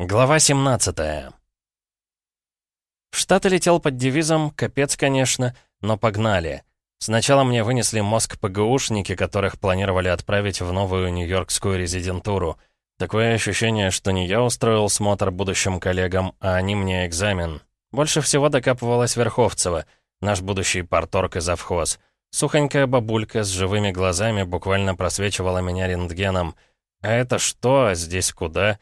Глава 17 В Штаты летел под девизом «Капец, конечно, но погнали». Сначала мне вынесли мозг ПГУшники, которых планировали отправить в новую нью-йоркскую резидентуру. Такое ощущение, что не я устроил смотр будущим коллегам, а они мне экзамен. Больше всего докапывалась Верховцева, наш будущий порторг и завхоз. Сухонькая бабулька с живыми глазами буквально просвечивала меня рентгеном. А это что, здесь куда?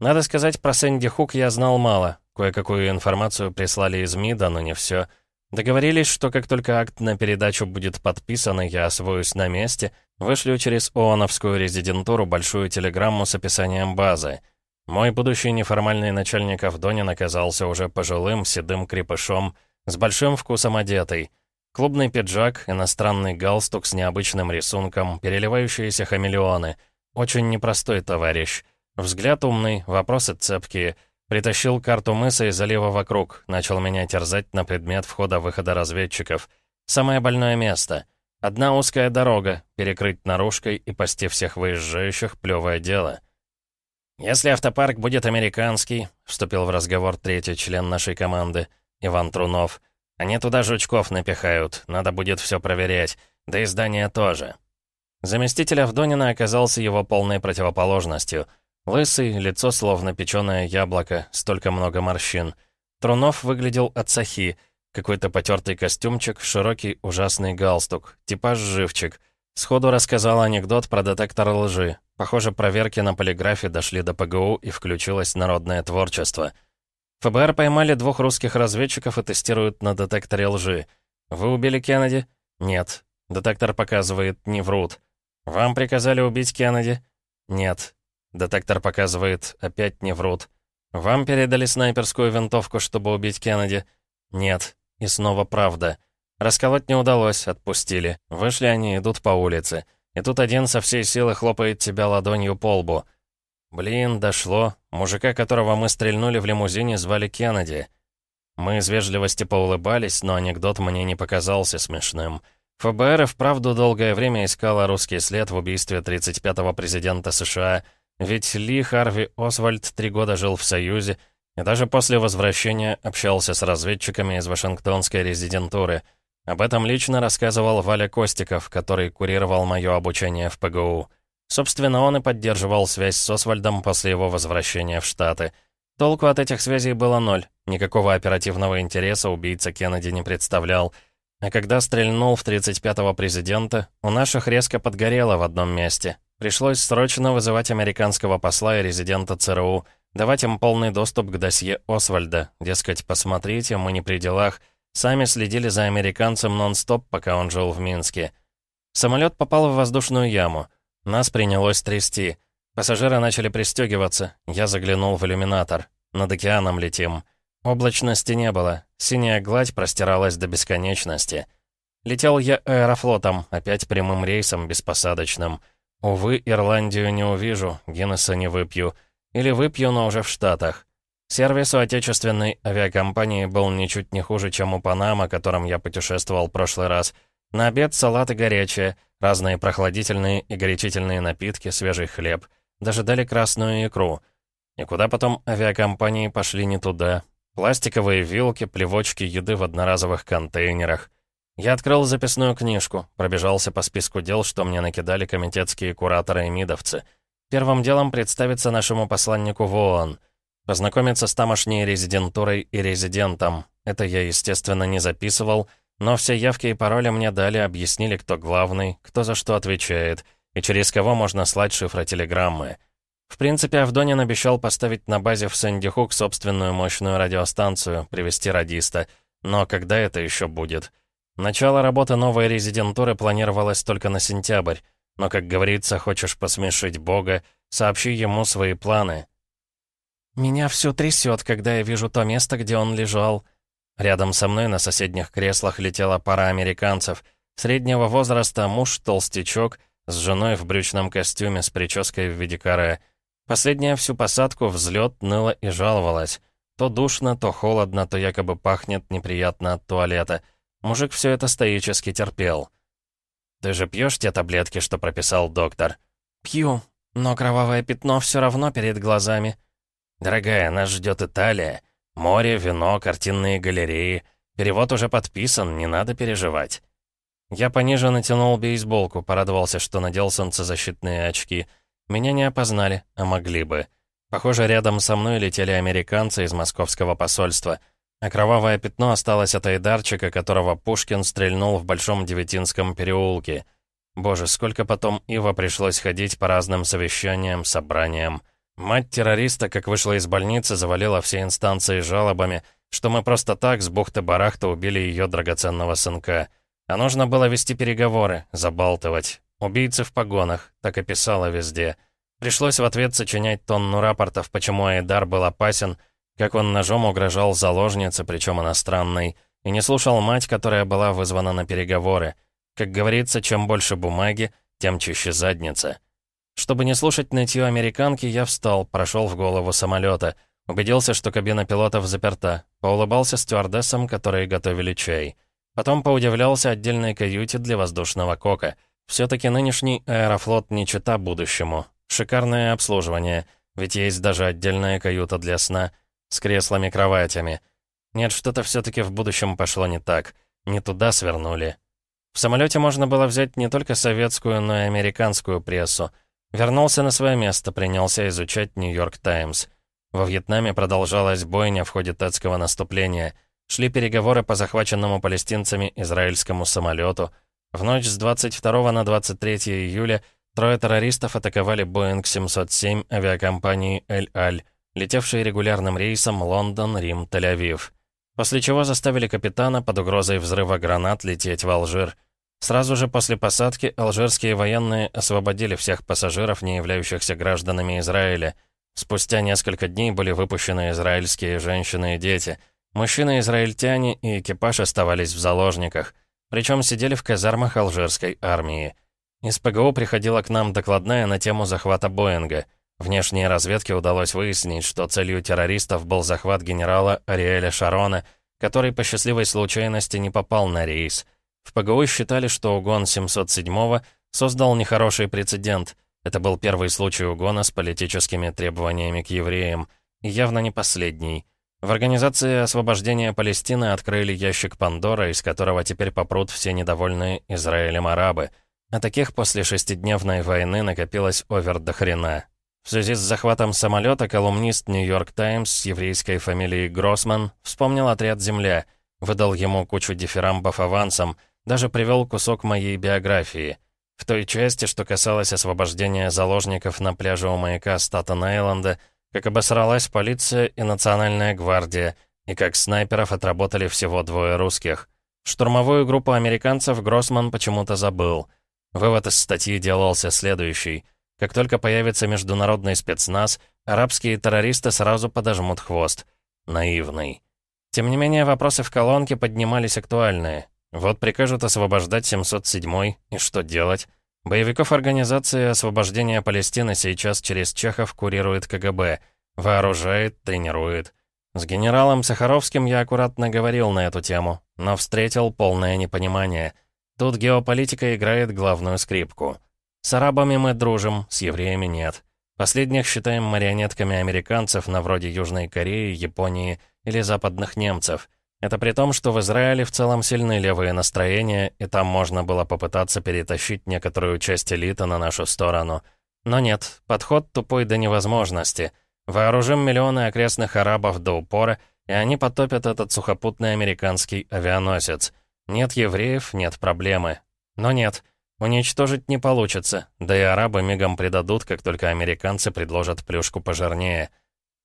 Надо сказать, про Сэнди Хук я знал мало. Кое-какую информацию прислали из МИДа, но не все. Договорились, что как только акт на передачу будет подписан, и я освоюсь на месте, вышлю через ООНовскую резидентуру большую телеграмму с описанием базы. Мой будущий неформальный начальник Авдонин оказался уже пожилым, седым крепышом, с большим вкусом одетый. Клубный пиджак, иностранный галстук с необычным рисунком, переливающиеся хамелеоны. Очень непростой товарищ. Взгляд умный, вопросы цепкие. Притащил карту мыса и залива вокруг. Начал меня терзать на предмет входа-выхода разведчиков. Самое больное место. Одна узкая дорога, перекрыть наружкой и пасти всех выезжающих — плевое дело. «Если автопарк будет американский», — вступил в разговор третий член нашей команды, Иван Трунов, «они туда жучков напихают, надо будет все проверять, да и здание тоже». Заместитель Авдонина оказался его полной противоположностью — Лысый, лицо словно печеное яблоко, столько много морщин. Трунов выглядел от сахи. Какой-то потертый костюмчик, широкий ужасный галстук, типаж живчик. Сходу рассказал анекдот про детектор лжи. Похоже, проверки на полиграфе дошли до ПГУ и включилось народное творчество. ФБР поймали двух русских разведчиков и тестируют на детекторе лжи. Вы убили Кеннеди? Нет. Детектор показывает, не врут. Вам приказали убить Кеннеди? Нет. Детектор показывает, опять не врут. Вам передали снайперскую винтовку, чтобы убить Кеннеди? Нет. И снова правда. Расколоть не удалось, отпустили. Вышли они, идут по улице. И тут один со всей силы хлопает тебя ладонью по лбу. Блин, дошло. Мужика, которого мы стрельнули в лимузине, звали Кеннеди. Мы из вежливости поулыбались, но анекдот мне не показался смешным. ФБР и вправду долгое время искала русский след в убийстве 35-го президента США — ведь Ли Харви Освальд три года жил в Союзе и даже после возвращения общался с разведчиками из Вашингтонской резидентуры. Об этом лично рассказывал Валя Костиков, который курировал мое обучение в ПГУ. Собственно, он и поддерживал связь с Освальдом после его возвращения в Штаты. Толку от этих связей было ноль. Никакого оперативного интереса убийца Кеннеди не представлял. А когда стрельнул в 35-го президента, у наших резко подгорело в одном месте. Пришлось срочно вызывать американского посла и резидента ЦРУ, давать им полный доступ к досье Освальда. Дескать, посмотрите, мы не при делах. Сами следили за американцем нон-стоп, пока он жил в Минске. Самолет попал в воздушную яму. Нас принялось трясти. Пассажиры начали пристегиваться. Я заглянул в иллюминатор. Над океаном летим. Облачности не было. Синяя гладь простиралась до бесконечности. Летел я аэрофлотом, опять прямым рейсом, беспосадочным. Увы, Ирландию не увижу, Гиннесса не выпью. Или выпью, но уже в Штатах. Сервис у отечественной авиакомпании был ничуть не хуже, чем у Панама, которым я путешествовал в прошлый раз. На обед салат и горячее, разные прохладительные и горячительные напитки, свежий хлеб. Даже дали красную икру. И куда потом авиакомпании пошли не туда. Пластиковые вилки, плевочки еды в одноразовых контейнерах. Я открыл записную книжку, пробежался по списку дел, что мне накидали комитетские кураторы и мидовцы. Первым делом представиться нашему посланнику в ООН. Познакомиться с тамошней резидентурой и резидентом. Это я, естественно, не записывал, но все явки и пароли мне дали, объяснили, кто главный, кто за что отвечает, и через кого можно слать шифротелеграммы. В принципе, Авдонин обещал поставить на базе в Сэнди-Хук собственную мощную радиостанцию, привести радиста. Но когда это еще будет? Начало работы новой резидентуры планировалось только на сентябрь, но, как говорится, хочешь посмешить Бога, сообщи ему свои планы. «Меня все трясет, когда я вижу то место, где он лежал». Рядом со мной на соседних креслах летела пара американцев. Среднего возраста муж-толстячок с женой в брючном костюме с прической в виде каре. Последняя всю посадку взлет ныла и жаловалась. То душно, то холодно, то якобы пахнет неприятно от туалета — Мужик все это стоически терпел. «Ты же пьешь те таблетки, что прописал доктор?» «Пью, но кровавое пятно все равно перед глазами». «Дорогая, нас ждет Италия. Море, вино, картинные галереи. Перевод уже подписан, не надо переживать». Я пониже натянул бейсболку, порадовался, что надел солнцезащитные очки. Меня не опознали, а могли бы. Похоже, рядом со мной летели американцы из московского посольства. А кровавое пятно осталось от Айдарчика, которого Пушкин стрельнул в Большом Девятинском переулке. Боже, сколько потом Ива пришлось ходить по разным совещаниям, собраниям. Мать террориста, как вышла из больницы, завалила все инстанции жалобами, что мы просто так с бухты-барахта убили ее драгоценного сынка. А нужно было вести переговоры, забалтывать. Убийцы в погонах, так и писала везде. Пришлось в ответ сочинять тонну рапортов, почему Айдар был опасен, как он ножом угрожал заложнице, причем иностранной, и не слушал мать, которая была вызвана на переговоры. Как говорится, чем больше бумаги, тем чище задница. Чтобы не слушать нытье американки, я встал, прошел в голову самолета, убедился, что кабина пилотов заперта, поулыбался стюардессам, которые готовили чай. Потом поудивлялся отдельной каюте для воздушного кока. Все-таки нынешний аэрофлот не чита будущему. Шикарное обслуживание, ведь есть даже отдельная каюта для сна с креслами-кроватями. Нет, что-то все-таки в будущем пошло не так. Не туда свернули. В самолете можно было взять не только советскую, но и американскую прессу — Вернулся на свое место, принялся изучать «Нью-Йорк Таймс». Во Вьетнаме продолжалась бойня в ходе тетского наступления. Шли переговоры по захваченному палестинцами израильскому самолету. В ночь с 22 на 23 июля трое террористов атаковали Боинг 707 авиакомпании «Эль-Аль», летевший регулярным рейсом Лондон, Рим, Тель-Авив. После чего заставили капитана под угрозой взрыва гранат лететь в Алжир – Сразу же после посадки алжирские военные освободили всех пассажиров, не являющихся гражданами Израиля. Спустя несколько дней были выпущены израильские женщины и дети. Мужчины-израильтяне и экипаж оставались в заложниках, причем сидели в казармах алжирской армии. Из ПГУ приходила к нам докладная на тему захвата Боинга. Внешней разведке удалось выяснить, что целью террористов был захват генерала Ариэля Шарона, который по счастливой случайности не попал на рейс — в ПГУ считали, что угон 707-го создал нехороший прецедент. Это был первый случай угона с политическими требованиями к евреям, явно не последний. В Организации освобождения Палестины открыли ящик Пандора, из которого теперь попрут все недовольные Израилем арабы. А таких после шестидневной войны накопилось овер до хрена. В связи с захватом самолета колумнист «Нью-Йорк Таймс» с еврейской фамилией Гроссман вспомнил отряд «Земля», выдал ему кучу дифирамбов авансом — даже привел кусок моей биографии. В той части, что касалось освобождения заложников на пляже у маяка Статен-Айленда, как обосралась полиция и Национальная гвардия, и как снайперов отработали всего двое русских. Штурмовую группу американцев Гроссман почему-то забыл. Вывод из статьи делался следующий. Как только появится международный спецназ, арабские террористы сразу подожмут хвост. Наивный. Тем не менее, вопросы в колонке поднимались актуальные. Вот прикажут освобождать 707-й, и что делать? Боевиков Организации освобождения Палестины сейчас через Чехов курирует КГБ. Вооружает, тренирует. С генералом Сахаровским я аккуратно говорил на эту тему, но встретил полное непонимание. Тут геополитика играет главную скрипку. С арабами мы дружим, с евреями нет. Последних считаем марионетками американцев на вроде Южной Кореи, Японии или западных немцев — это при том, что в Израиле в целом сильны левые настроения, и там можно было попытаться перетащить некоторую часть элиты на нашу сторону. Но нет, подход тупой до невозможности. Вооружим миллионы окрестных арабов до упора, и они потопят этот сухопутный американский авианосец. Нет евреев, нет проблемы. Но нет, уничтожить не получится, да и арабы мигом предадут, как только американцы предложат плюшку пожирнее.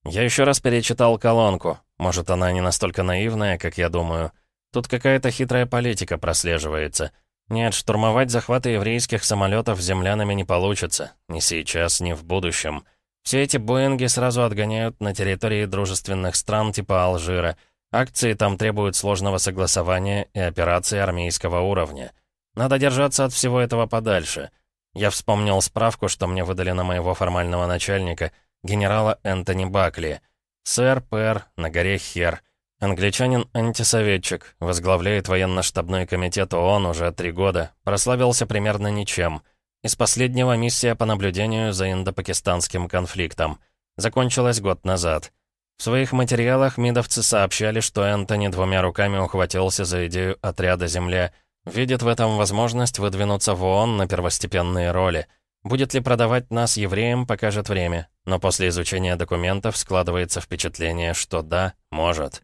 Я еще раз перечитал колонку. Может, она не настолько наивная, как я думаю. Тут какая-то хитрая политика прослеживается. Нет, штурмовать захваты еврейских самолетов землянами не получится. Ни сейчас, ни в будущем. Все эти Боинги сразу отгоняют на территории дружественных стран типа Алжира. Акции там требуют сложного согласования и операции армейского уровня. Надо держаться от всего этого подальше. Я вспомнил справку, что мне выдали на моего формального начальника — генерала Энтони Бакли. Сэр Пэр, на горе Хер. Англичанин-антисоветчик, возглавляет военно-штабной комитет ООН уже три года, прославился примерно ничем. Из последнего миссия по наблюдению за индопакистанским конфликтом. закончилась год назад. В своих материалах мидовцы сообщали, что Энтони двумя руками ухватился за идею отряда «Земля», видит в этом возможность выдвинуться в ООН на первостепенные роли. Будет ли продавать нас евреям, покажет время, но после изучения документов складывается впечатление, что да, может.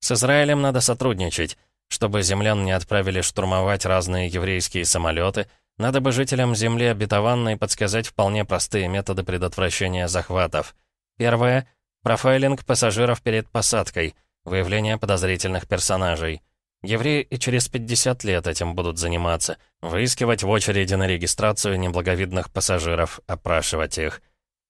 С Израилем надо сотрудничать. Чтобы землян не отправили штурмовать разные еврейские самолеты, надо бы жителям Земли обетованной подсказать вполне простые методы предотвращения захватов. Первое — профайлинг пассажиров перед посадкой, выявление подозрительных персонажей. Евреи и через 50 лет этим будут заниматься, выискивать в очереди на регистрацию неблаговидных пассажиров, опрашивать их.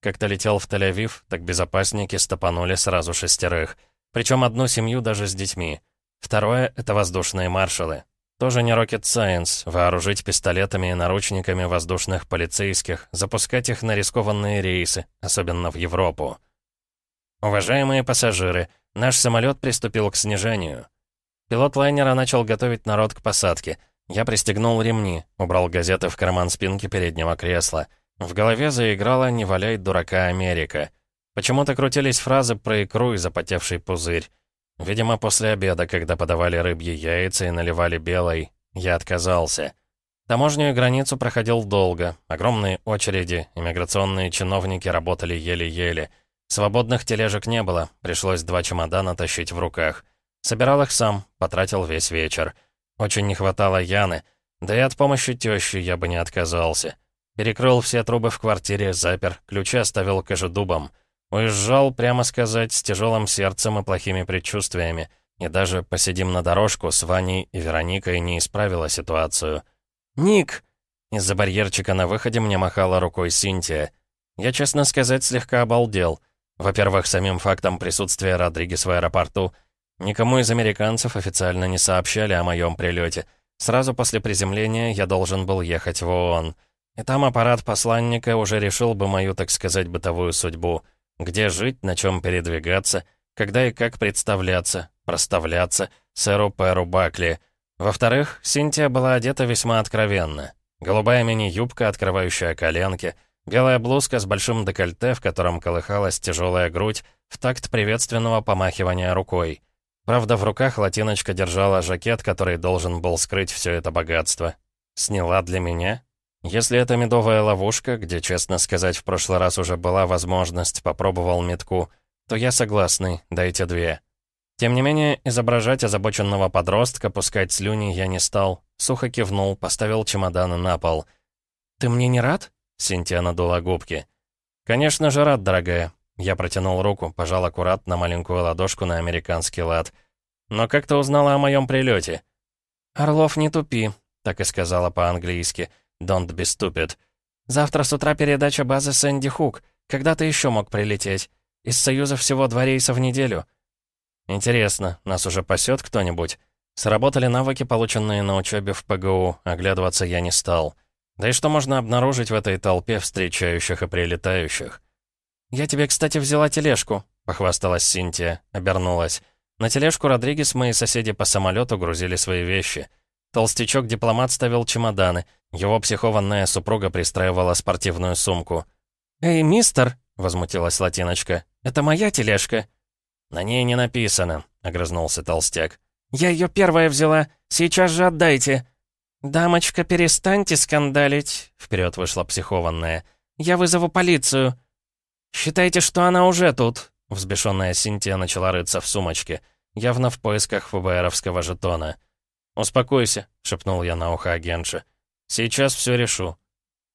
Как-то летел в Тель-Авив, так безопасники стопанули сразу шестерых, причем одну семью даже с детьми. Второе — это воздушные маршалы. Тоже не rocket science — вооружить пистолетами и наручниками воздушных полицейских, запускать их на рискованные рейсы, особенно в Европу. Уважаемые пассажиры, наш самолет приступил к снижению. Пилот лайнера начал готовить народ к посадке. Я пристегнул ремни, убрал газеты в карман спинки переднего кресла. В голове заиграла «Не валяй дурака Америка». Почему-то крутились фразы про икру и запотевший пузырь. Видимо, после обеда, когда подавали рыбьи яйца и наливали белой, я отказался. Таможню и границу проходил долго. Огромные очереди, иммиграционные чиновники работали еле-еле. Свободных тележек не было, пришлось два чемодана тащить в руках. Собирал их сам, потратил весь вечер. Очень не хватало Яны, да и от помощи тещи я бы не отказался. Перекрыл все трубы в квартире, запер, ключи оставил кожедубом. Уезжал, прямо сказать, с тяжелым сердцем и плохими предчувствиями. И даже «посидим на дорожку» с Ваней и Вероникой не исправила ситуацию. «Ник!» Из-за барьерчика на выходе мне махала рукой Синтия. Я, честно сказать, слегка обалдел. Во-первых, самим фактом присутствия Родригес в аэропорту — Никому из американцев официально не сообщали о моем прилете. Сразу после приземления я должен был ехать в ООН. И там аппарат посланника уже решил бы мою, так сказать, бытовую судьбу. Где жить, на чем передвигаться, когда и как представляться, проставляться сэру Перу Бакли. Во-вторых, Синтия была одета весьма откровенно. Голубая мини-юбка, открывающая коленки, белая блузка с большим декольте, в котором колыхалась тяжелая грудь, в такт приветственного помахивания рукой. Правда, в руках латиночка держала жакет, который должен был скрыть все это богатство. Сняла для меня? Если это медовая ловушка, где, честно сказать, в прошлый раз уже была возможность, попробовал метку, то я согласный, дайте две. Тем не менее, изображать озабоченного подростка, пускать слюни я не стал. Сухо кивнул, поставил чемоданы на пол. «Ты мне не рад?» — Синтия надула губки. «Конечно же рад, дорогая. Я протянул руку, пожал аккуратно маленькую ладошку на американский лад. «Но как ты узнала о моем прилете?» «Орлов, не тупи», — так и сказала по-английски. «Don't be stupid». «Завтра с утра передача базы Сэнди Хук. Когда ты еще мог прилететь? Из Союза всего два рейса в неделю». «Интересно, нас уже пасет кто-нибудь?» Сработали навыки, полученные на учебе в ПГУ, оглядываться я не стал. Да и что можно обнаружить в этой толпе встречающих и прилетающих? «Я тебе, кстати, взяла тележку», — похвасталась Синтия, обернулась. На тележку Родригес мои соседи по самолету грузили свои вещи. Толстячок-дипломат ставил чемоданы. Его психованная супруга пристраивала спортивную сумку. «Эй, мистер!» — возмутилась латиночка. «Это моя тележка». «На ней не написано», — огрызнулся толстяк. «Я ее первая взяла. Сейчас же отдайте». «Дамочка, перестаньте скандалить», — вперед вышла психованная. «Я вызову полицию». «Считайте, что она уже тут!» Взбешенная Синтия начала рыться в сумочке, явно в поисках ФБРовского жетона. «Успокойся», — шепнул я на ухо агентше. «Сейчас все решу».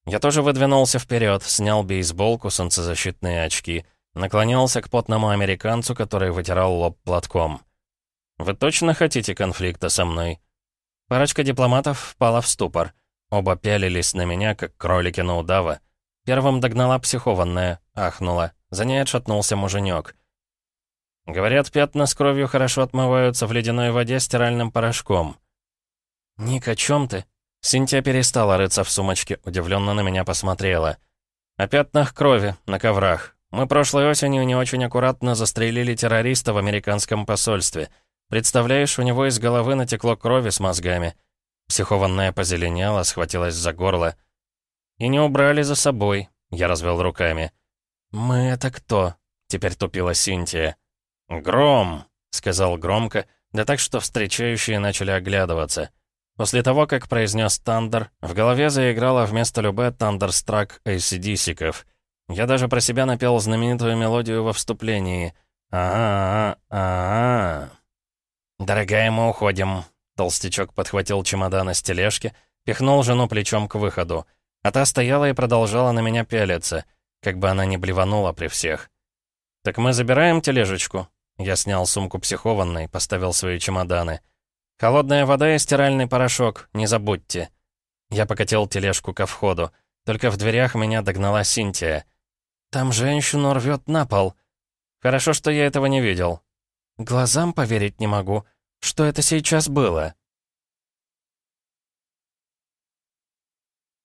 Я тоже выдвинулся вперед, снял бейсболку, солнцезащитные очки, наклонился к потному американцу, который вытирал лоб платком. «Вы точно хотите конфликта со мной?» Парочка дипломатов впала в ступор. Оба пялились на меня, как кролики на удава. Первым догнала психованная, ахнула. За ней отшатнулся муженек. Говорят, пятна с кровью хорошо отмываются в ледяной воде стиральным порошком. «Ник, о чем ты?» Синтия перестала рыться в сумочке, удивленно на меня посмотрела. «О пятнах крови, на коврах. Мы прошлой осенью не очень аккуратно застрелили террориста в американском посольстве. Представляешь, у него из головы натекло крови с мозгами». Психованная позеленела, схватилась за горло. «И не убрали за собой», — я развел руками. «Мы это кто?» Теперь тупила Синтия. «Гром!» — сказал громко, да так, что встречающие начали оглядываться. После того, как произнес Тандер, в голове заиграла вместо любе Тандерстрак ACDC-ков. Я даже про себя напел знаменитую мелодию во вступлении. «А-а-а-а-а». «Дорогая, мы уходим». Толстячок подхватил чемоданы с тележки, пихнул жену плечом к выходу. А та стояла и продолжала на меня пялиться, как бы она не блеванула при всех. «Так мы забираем тележечку?» Я снял сумку психованной, поставил свои чемоданы. «Холодная вода и стиральный порошок, не забудьте». Я покатил тележку ко входу. Только в дверях меня догнала Синтия. «Там женщину рвет на пол». «Хорошо, что я этого не видел». «Глазам поверить не могу. Что это сейчас было?»